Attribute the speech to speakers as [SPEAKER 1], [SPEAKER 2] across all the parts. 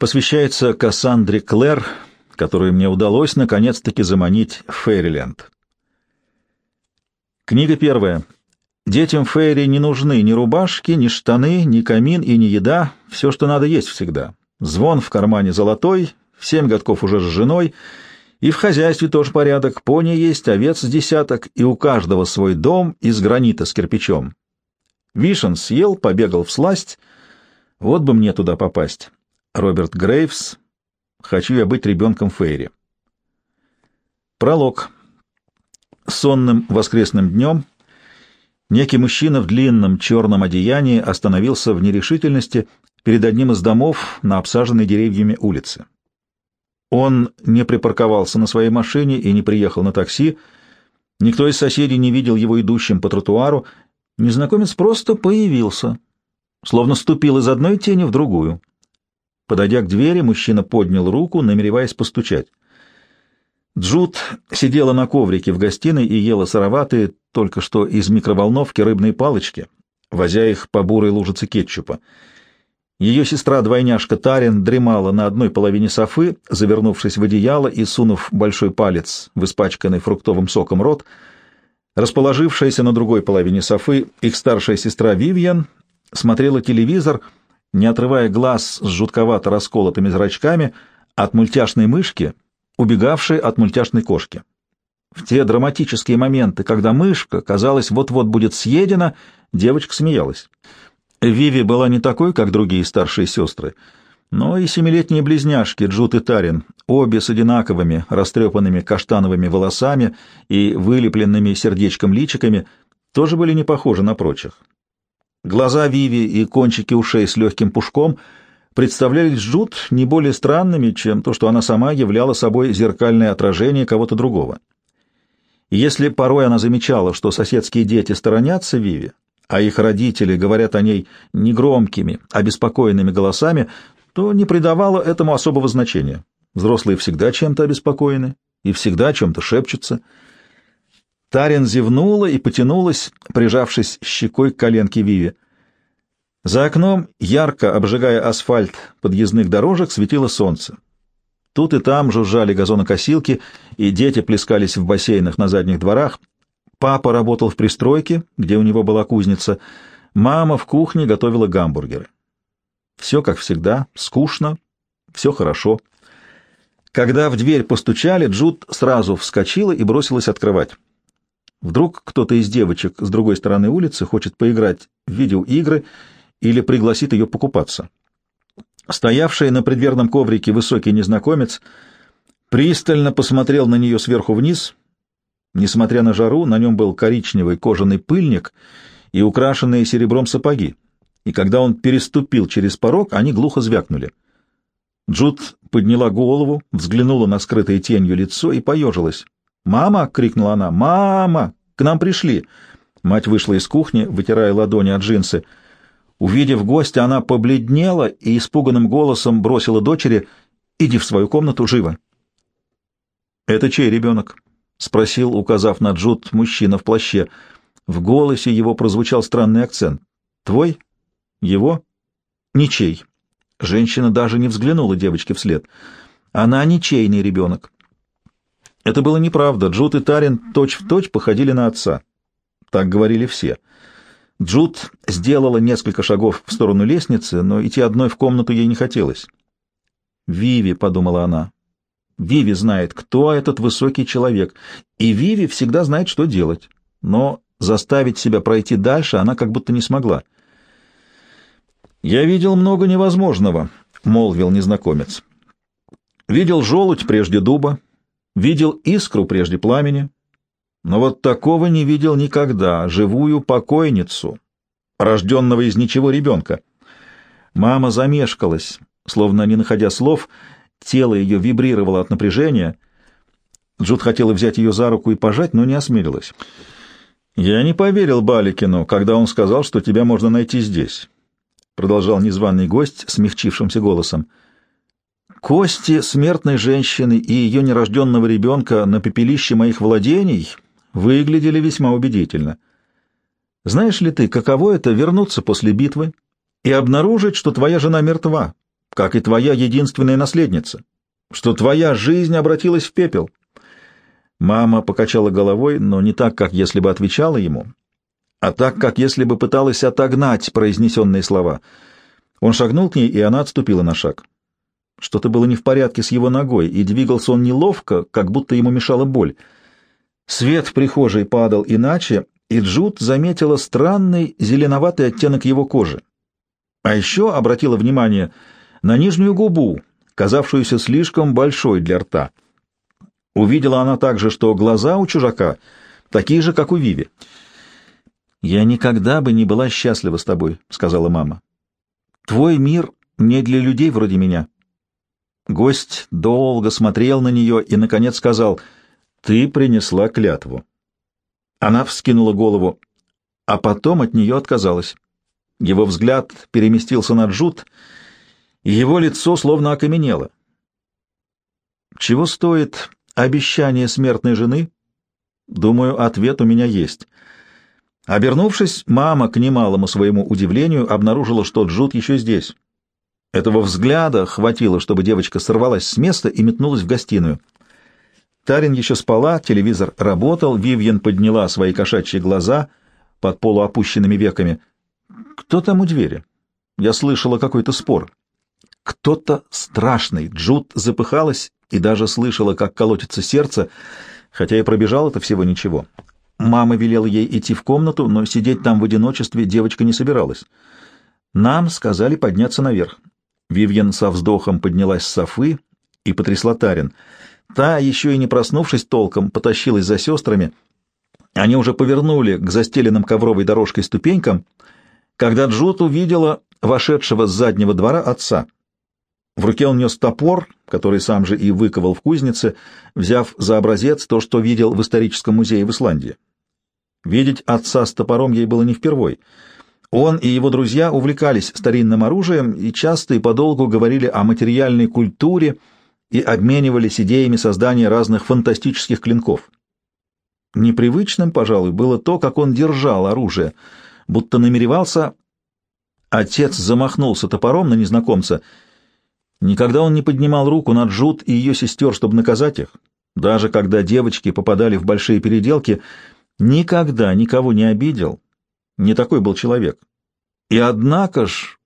[SPEAKER 1] посвящается Кассандре Клэр, которую мне удалось наконец-таки заманить в Фейриленд. Книга первая. Детям Фейри не нужны ни рубашки, ни штаны, ни камин и ни еда. Все, что надо, есть всегда. Звон в кармане золотой, в семь годков уже с женой, и в хозяйстве тоже порядок. Пони есть, овец с десяток, и у каждого свой дом из гранита с кирпичом. Вишен съел, побегал в сласть. Вот бы мне туда попасть. Роберт Грейвс. Хочу я быть ребенком Фейри. Пролог. Сонным воскресным днем некий мужчина в длинном черном одеянии остановился в нерешительности перед одним из домов на обсаженной деревьями улице. Он не припарковался на своей машине и не приехал на такси, никто из соседей не видел его идущим по тротуару, незнакомец просто появился, словно ступил из одной тени в другую. Подойдя к двери, мужчина поднял руку, намереваясь постучать. Джуд сидела на коврике в гостиной и ела сыроватые, только что из микроволновки рыбные палочки, возя их по бурой лужице кетчупа. Ее сестра-двойняшка Тарин дремала на одной половине софы, завернувшись в одеяло и сунув большой палец в испачканный фруктовым соком рот. Расположившаяся на другой половине софы их старшая сестра Вивьен смотрела телевизор, не отрывая глаз с жутковато расколотыми зрачками от мультяшной мышки, убегавшей от мультяшной кошки. В те драматические моменты, когда мышка, казалось, вот-вот будет съедена, девочка смеялась. Виви была не такой, как другие старшие сестры, но и семилетние близняшки Джут и Тарин, обе с одинаковыми растрепанными каштановыми волосами и вылепленными сердечком личиками, тоже были не похожи на прочих. Глаза Виви и кончики ушей с легким пушком представлялись Джут не более странными, чем то, что она сама являла собой зеркальное отражение кого-то другого. И если порой она замечала, что соседские дети сторонятся Виви, а их родители говорят о ней негромкими, обеспокоенными голосами, то не придавало этому особого значения. Взрослые всегда чем-то обеспокоены и всегда чем-то шепчутся. Тарин зевнула и потянулась, прижавшись щекой к коленке Виви. За окном, ярко обжигая асфальт подъездных дорожек, светило солнце. Тут и там жужжали газонокосилки, и дети плескались в бассейнах на задних дворах, Папа работал в пристройке, где у него была кузница. Мама в кухне готовила гамбургеры. Все, как всегда, скучно, все хорошо. Когда в дверь постучали, Джуд сразу вскочила и бросилась открывать. Вдруг кто-то из девочек с другой стороны улицы хочет поиграть в видеоигры или пригласит ее покупаться. Стоявший на предверном коврике высокий незнакомец пристально посмотрел на нее сверху вниз Несмотря на жару, на нем был коричневый кожаный пыльник и украшенные серебром сапоги, и когда он переступил через порог, они глухо звякнули. Джуд подняла голову, взглянула на скрытое тенью лицо и поежилась. «Мама!» — крикнула она. «Мама! К нам пришли!» Мать вышла из кухни, вытирая ладони от джинсы. Увидев гостя, она побледнела и испуганным голосом бросила дочери «Иди в свою комнату, живо!» «Это чей ребенок?» — спросил, указав на Джуд, мужчина в плаще. В голосе его прозвучал странный акцент. «Твой? Его? Ничей». Женщина даже не взглянула девочке вслед. «Она ничейный ребенок». Это было неправда. Джуд и Тарин точь-в-точь точь походили на отца. Так говорили все. Джуд сделала несколько шагов в сторону лестницы, но идти одной в комнату ей не хотелось. «Виви», — подумала она, Виви знает, кто этот высокий человек, и Виви всегда знает, что делать. Но заставить себя пройти дальше она как будто не смогла. «Я видел много невозможного», — молвил незнакомец. «Видел желудь прежде дуба, видел искру прежде пламени, но вот такого не видел никогда, живую покойницу, рожденного из ничего ребенка». Мама замешкалась, словно не находя слов, — Тело ее вибрировало от напряжения. Джуд хотела взять ее за руку и пожать, но не осмелилась. «Я не поверил Баликину, когда он сказал, что тебя можно найти здесь», — продолжал незваный гость смягчившимся голосом. «Кости смертной женщины и ее нерожденного ребенка на пепелище моих владений выглядели весьма убедительно. Знаешь ли ты, каково это вернуться после битвы и обнаружить, что твоя жена мертва, как и твоя единственная наследница, что твоя жизнь обратилась в пепел. Мама покачала головой, но не так, как если бы отвечала ему, а так, как если бы пыталась отогнать произнесенные слова. Он шагнул к ней, и она отступила на шаг. Что-то было не в порядке с его ногой, и двигался он неловко, как будто ему мешала боль. Свет в прихожей падал иначе, и Джуд заметила странный зеленоватый оттенок его кожи. А еще обратила внимание на нижнюю губу, казавшуюся слишком большой для рта. Увидела она также, что глаза у чужака такие же, как у Виви. «Я никогда бы не была счастлива с тобой», — сказала мама. «Твой мир не для людей вроде меня». Гость долго смотрел на нее и, наконец, сказал, «Ты принесла клятву». Она вскинула голову, а потом от нее отказалась. Его взгляд переместился на Джуд, и его лицо словно окаменело. Чего стоит обещание смертной жены? Думаю, ответ у меня есть. Обернувшись, мама, к немалому своему удивлению, обнаружила, что Джуд еще здесь. Этого взгляда хватило, чтобы девочка сорвалась с места и метнулась в гостиную. Тарин еще спала, телевизор работал, Вивьен подняла свои кошачьи глаза под полуопущенными веками. «Кто там у двери?» Я слышала какой-то спор. «Кто-то страшный!» Джуд запыхалась и даже слышала, как колотится сердце, хотя и пробежал это всего ничего. Мама велела ей идти в комнату, но сидеть там в одиночестве девочка не собиралась. Нам сказали подняться наверх. Вивьен со вздохом поднялась с софы и потрясла Тарин. Та, еще и не проснувшись толком, потащилась за сестрами. Они уже повернули к застеленным ковровой дорожкой ступенькам, когда Джут увидела вошедшего с заднего двора отца. В руке он нес топор, который сам же и выковал в кузнице, взяв за образец то, что видел в историческом музее в Исландии. Видеть отца с топором ей было не впервой. Он и его друзья увлекались старинным оружием и часто и подолгу говорили о материальной культуре и обменивались идеями создания разных фантастических клинков. Непривычным, пожалуй, было то, как он держал оружие, будто намеревался... Отец замахнулся топором на незнакомца. Никогда он не поднимал руку на Джуд и ее сестер, чтобы наказать их. Даже когда девочки попадали в большие переделки — Никогда никого не обидел. Не такой был человек. И однако ж,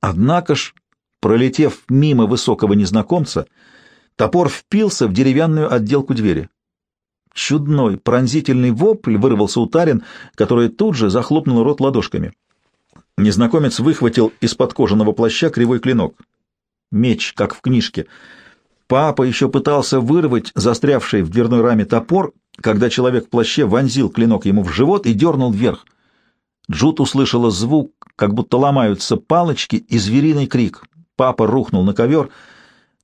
[SPEAKER 1] однако ж, пролетев мимо высокого незнакомца, топор впился в деревянную отделку двери. Чудной, пронзительный вопль вырвался у Тарин, которая тут же захлопнула рот ладошками. Незнакомец выхватил из-под кожаного плаща кривой клинок. Меч, как в книжке. Папа еще пытался вырвать застрявший в дверной раме топор, когда человек в плаще вонзил клинок ему в живот и дернул вверх. Джут услышала звук, как будто ломаются палочки, и звериный крик. Папа рухнул на ковер.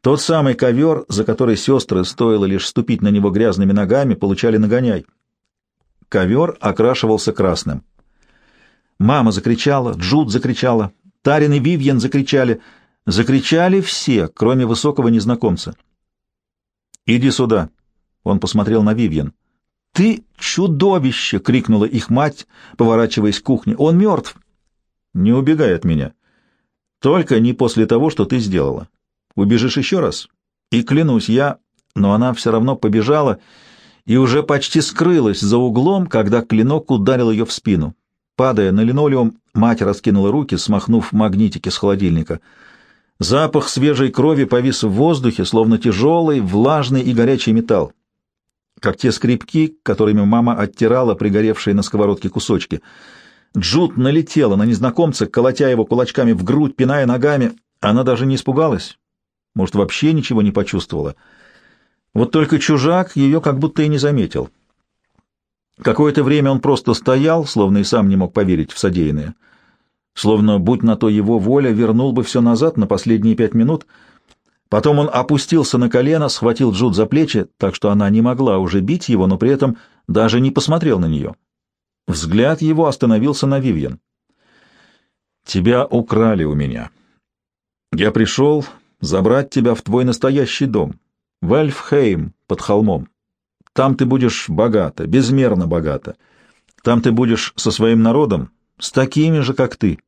[SPEAKER 1] Тот самый ковер, за который сестры, стоило лишь ступить на него грязными ногами, получали нагоняй. Ковер окрашивался красным. Мама закричала, Джуд закричала, Тарин и Вивьен закричали. Закричали все, кроме высокого незнакомца. «Иди сюда!» — он посмотрел на Вивьен. «Ты чудовище!» — крикнула их мать, поворачиваясь к кухне. «Он мертв!» «Не убегай от меня. Только не после того, что ты сделала. Убежишь еще раз?» И клянусь, я... Но она все равно побежала и уже почти скрылась за углом, когда клинок ударил ее в спину. Падая на линолеум, мать раскинула руки, смахнув магнитики с холодильника. Запах свежей крови повис в воздухе, словно тяжелый, влажный и горячий металл как те скрипки, которыми мама оттирала пригоревшие на сковородке кусочки. Джуд налетела на незнакомца, колотя его кулачками в грудь, пиная ногами. Она даже не испугалась, может, вообще ничего не почувствовала. Вот только чужак ее как будто и не заметил. Какое-то время он просто стоял, словно и сам не мог поверить в содеянное. Словно, будь на то его воля, вернул бы все назад на последние пять минут — Потом он опустился на колено, схватил Джуд за плечи, так что она не могла уже бить его, но при этом даже не посмотрел на нее. Взгляд его остановился на Вивьен. «Тебя украли у меня. Я пришел забрать тебя в твой настоящий дом, в Эльфхейм под холмом. Там ты будешь богата, безмерно богата. Там ты будешь со своим народом, с такими же, как ты.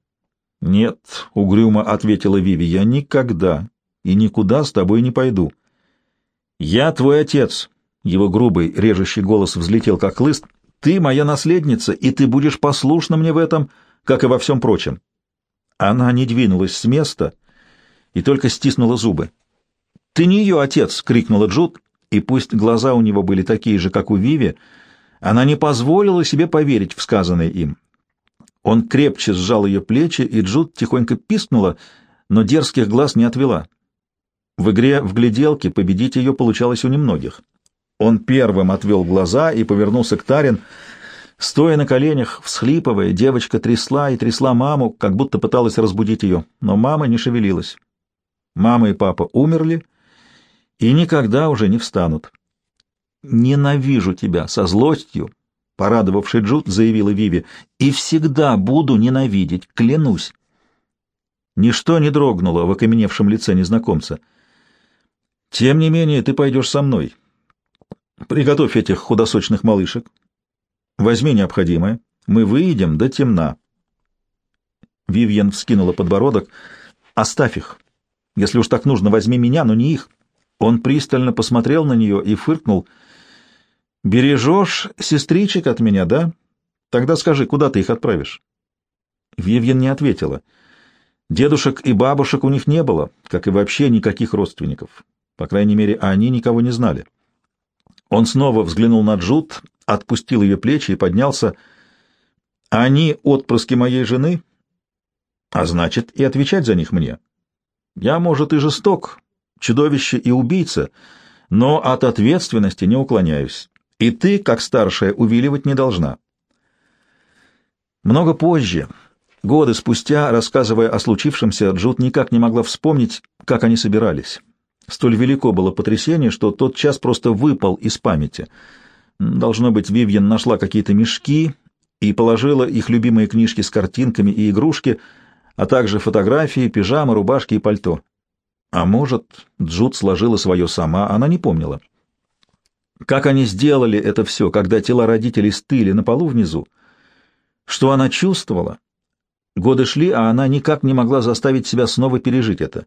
[SPEAKER 1] «Нет», — угрюмо ответила Виви, — «я никогда и никуда с тобой не пойду». «Я твой отец», — его грубый, режущий голос взлетел как лыст, — «ты моя наследница, и ты будешь послушна мне в этом, как и во всем прочем». Она не двинулась с места и только стиснула зубы. «Ты не ее отец!» — крикнула Джуд, и пусть глаза у него были такие же, как у Виви, она не позволила себе поверить в сказанное им. Он крепче сжал ее плечи, и Джуд тихонько пискнула, но дерзких глаз не отвела. В игре в гляделке победить ее получалось у немногих. Он первым отвел глаза и повернулся к Тарин. Стоя на коленях, всхлипывая, девочка трясла и трясла маму, как будто пыталась разбудить ее, но мама не шевелилась. Мама и папа умерли и никогда уже не встанут. «Ненавижу тебя со злостью», — порадовавший Джуд, заявила Виви, — «и всегда буду ненавидеть, клянусь». Ничто не дрогнуло в окаменевшем лице незнакомца. «Тем не менее, ты пойдешь со мной. Приготовь этих худосочных малышек. Возьми необходимое. Мы выйдем до темна». Вивьен вскинула подбородок. «Оставь их. Если уж так нужно, возьми меня, но не их». Он пристально посмотрел на нее и фыркнул — Бережешь сестричек от меня, да? Тогда скажи, куда ты их отправишь? Вивьен не ответила. Дедушек и бабушек у них не было, как и вообще никаких родственников. По крайней мере, они никого не знали. Он снова взглянул на Джуд, отпустил ее плечи и поднялся. «Они отпрыски моей жены, а значит, и отвечать за них мне. Я, может, и жесток, чудовище и убийца, но от ответственности не уклоняюсь. И ты, как старшая, увиливать не должна. Много позже, годы спустя, рассказывая о случившемся, Джуд никак не могла вспомнить, как они собирались. Столь велико было потрясение, что тот час просто выпал из памяти. Должно быть, Вивьен нашла какие-то мешки и положила их любимые книжки с картинками и игрушки, а также фотографии, пижамы, рубашки и пальто. А может, Джуд сложила свое сама, она не помнила. Как они сделали это все, когда тела родителей стыли на полу внизу? Что она чувствовала? Годы шли, а она никак не могла заставить себя снова пережить это.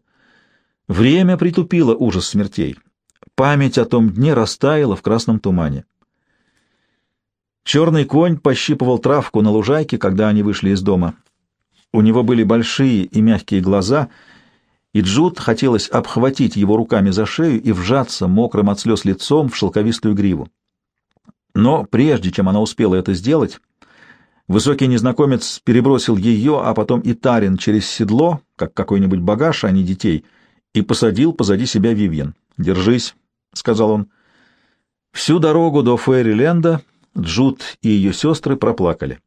[SPEAKER 1] Время притупило ужас смертей. Память о том дне растаяла в красном тумане. Черный конь пощипывал травку на лужайке, когда они вышли из дома. У него были большие и мягкие глаза — и Джуд хотелось обхватить его руками за шею и вжаться мокрым от слез лицом в шелковистую гриву. Но прежде чем она успела это сделать, высокий незнакомец перебросил ее, а потом и Тарин через седло, как какой-нибудь багаж, а не детей, и посадил позади себя Вивьен. «Держись», — сказал он. Всю дорогу до Фейриленда Джуд и ее сестры проплакали.